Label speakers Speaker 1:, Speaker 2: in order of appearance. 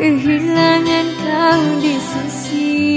Speaker 1: kehilangan kau di sisi